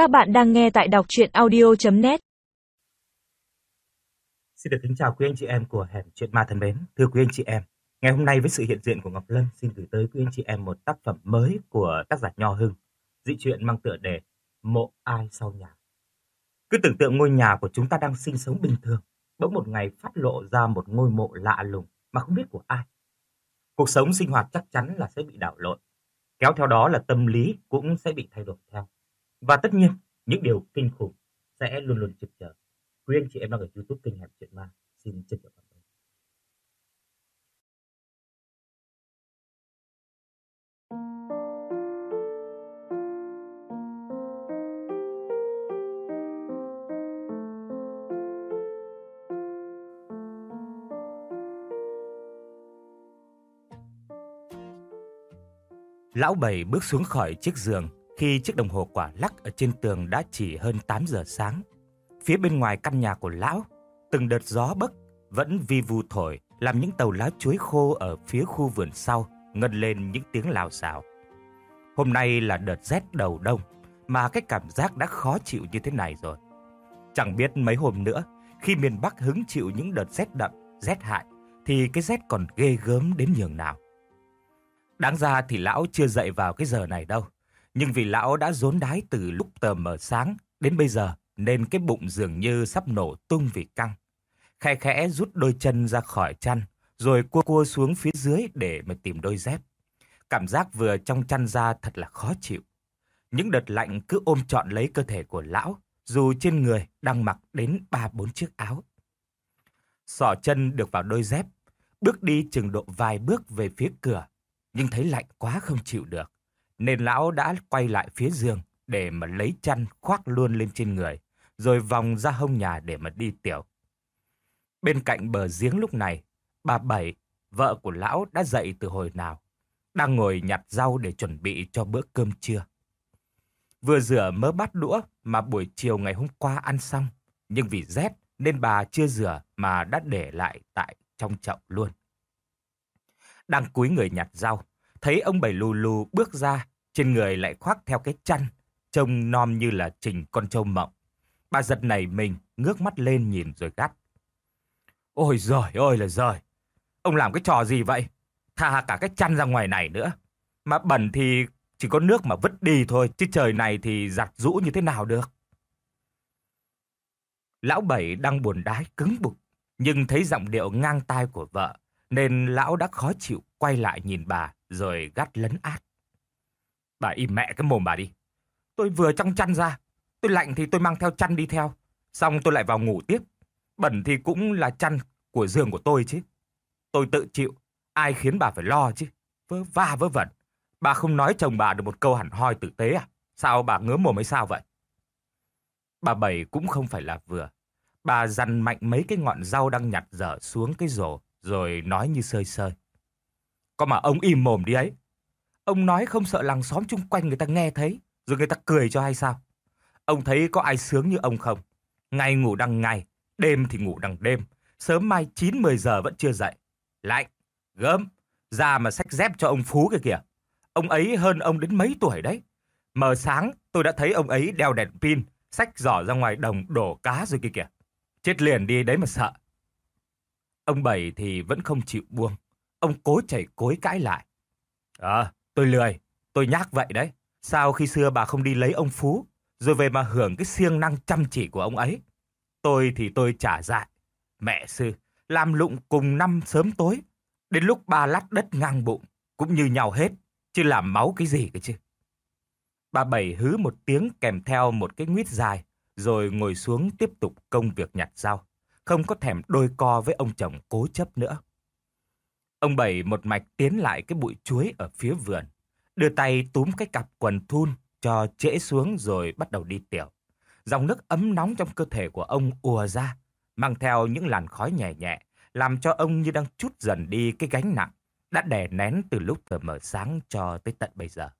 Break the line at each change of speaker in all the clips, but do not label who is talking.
Các bạn đang nghe tại đọc chuyện audio.net
Xin được kính chào quý anh chị em của Hẻm Chuyện Ma thân mến. Thưa quý anh chị em, ngày hôm nay với sự hiện diện của Ngọc Lâm xin gửi tới quý anh chị em một tác phẩm mới của tác giả Nho Hưng. Dị truyện mang tựa đề Mộ ai sau nhà. Cứ tưởng tượng ngôi nhà của chúng ta đang sinh sống bình thường, bỗng một ngày phát lộ ra một ngôi mộ lạ lùng mà không biết của ai. Cuộc sống sinh hoạt chắc chắn là sẽ bị đảo lộn. Kéo theo đó là tâm lý cũng sẽ bị thay đổi theo. Và tất nhiên, những điều kinh khủng sẽ luôn luôn trực chờ. Quý anh chị em đang ở YouTube kênh Hẹp Chuyện Ma. Xin chân trọng cảm ơn. Lão Bảy bước xuống khỏi chiếc giường khi chiếc đồng hồ quả lắc ở trên tường đã chỉ hơn 8 giờ sáng. Phía bên ngoài căn nhà của lão, từng đợt gió bấc vẫn vi vu thổi, làm những tàu lá chuối khô ở phía khu vườn sau ngân lên những tiếng lào xào. Hôm nay là đợt rét đầu đông, mà cái cảm giác đã khó chịu như thế này rồi. Chẳng biết mấy hôm nữa, khi miền Bắc hứng chịu những đợt rét đậm, rét hại, thì cái rét còn ghê gớm đến nhường nào. Đáng ra thì lão chưa dậy vào cái giờ này đâu. Nhưng vì lão đã rốn đái từ lúc tờ mờ sáng đến bây giờ nên cái bụng dường như sắp nổ tung vì căng. Khẽ khẽ rút đôi chân ra khỏi chăn rồi cua cua xuống phía dưới để mà tìm đôi dép. Cảm giác vừa trong chăn ra thật là khó chịu. Những đợt lạnh cứ ôm trọn lấy cơ thể của lão dù trên người đang mặc đến ba bốn chiếc áo. Sỏ chân được vào đôi dép, bước đi chừng độ vài bước về phía cửa, nhưng thấy lạnh quá không chịu được nên lão đã quay lại phía giường để mà lấy chăn khoác luôn lên trên người, rồi vòng ra hông nhà để mà đi tiểu. Bên cạnh bờ giếng lúc này, bà Bảy, vợ của lão đã dậy từ hồi nào, đang ngồi nhặt rau để chuẩn bị cho bữa cơm trưa. Vừa rửa mớ bát đũa mà buổi chiều ngày hôm qua ăn xong, nhưng vì rét nên bà chưa rửa mà đã để lại tại trong chậu luôn. Đang cúi người nhặt rau, thấy ông Bảy lù lù bước ra trên người lại khoác theo cái chăn, trông nom như là trình con trâu mộng. Bà giật nảy mình, ngước mắt lên nhìn rồi gắt. Ôi giời ơi là giời, ông làm cái trò gì vậy? Tha cả cái chăn ra ngoài này nữa. Mà bẩn thì chỉ có nước mà vứt đi thôi, chứ trời này thì giặt rũ như thế nào được. Lão Bảy đang buồn đái cứng bụng, nhưng thấy giọng điệu ngang tai của vợ, nên lão đã khó chịu quay lại nhìn bà rồi gắt lấn át. Bà im mẹ cái mồm bà đi. Tôi vừa trong chăn ra. Tôi lạnh thì tôi mang theo chăn đi theo. Xong tôi lại vào ngủ tiếp. Bẩn thì cũng là chăn của giường của tôi chứ. Tôi tự chịu. Ai khiến bà phải lo chứ. Vớ va vớ vẩn. Bà không nói chồng bà được một câu hẳn hoi tử tế à? Sao bà ngứa mồm hay sao vậy? Bà Bảy cũng không phải là vừa. Bà dằn mạnh mấy cái ngọn rau đang nhặt dở xuống cái rổ, rồi nói như sơi sơi. Có mà ông im mồm đi ấy. Ông nói không sợ làng xóm chung quanh người ta nghe thấy, rồi người ta cười cho hay sao? Ông thấy có ai sướng như ông không? Ngày ngủ đằng ngày, đêm thì ngủ đằng đêm, sớm mai 9-10 giờ vẫn chưa dậy. Lạnh, gớm, ra mà xách dép cho ông Phú kìa kìa. Ông ấy hơn ông đến mấy tuổi đấy. Mờ sáng tôi đã thấy ông ấy đeo đèn pin, xách giỏ ra ngoài đồng đổ cá rồi kìa kìa. Chết liền đi đấy mà sợ. Ông Bảy thì vẫn không chịu buông. Ông cố chảy cối cãi lại. Ờ, Tôi lười, tôi nhác vậy đấy. Sao khi xưa bà không đi lấy ông Phú, rồi về mà hưởng cái siêng năng chăm chỉ của ông ấy? Tôi thì tôi trả dại. Mẹ sư, làm lụng cùng năm sớm tối. Đến lúc bà lát đất ngang bụng, cũng như nhau hết, chứ làm máu cái gì cơ chứ. Bà Bảy hứ một tiếng kèm theo một cái nguyết dài, rồi ngồi xuống tiếp tục công việc nhặt rau. Không có thèm đôi co với ông chồng cố chấp nữa. Ông Bảy một mạch tiến lại cái bụi chuối ở phía vườn, đưa tay túm cái cặp quần thun cho trễ xuống rồi bắt đầu đi tiểu. Dòng nước ấm nóng trong cơ thể của ông ùa ra, mang theo những làn khói nhẹ nhẹ, làm cho ông như đang chút dần đi cái gánh nặng đã đè nén từ lúc tờ mở sáng cho tới tận bây giờ.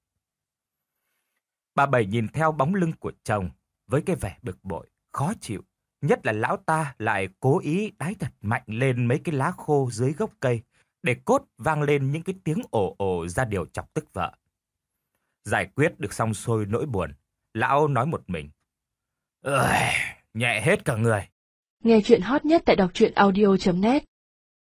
Bà Bảy nhìn theo bóng lưng của chồng với cái vẻ bực bội, khó chịu. Nhất là lão ta lại cố ý đái thật mạnh lên mấy cái lá khô dưới gốc cây để cốt vang lên những cái tiếng ồ ồ ra điều chọc tức vợ. Giải quyết được xong xôi nỗi buồn, lão nói một mình. Ơi, nhẹ hết cả người.
Nghe chuyện hot nhất tại đọc truyện audio.net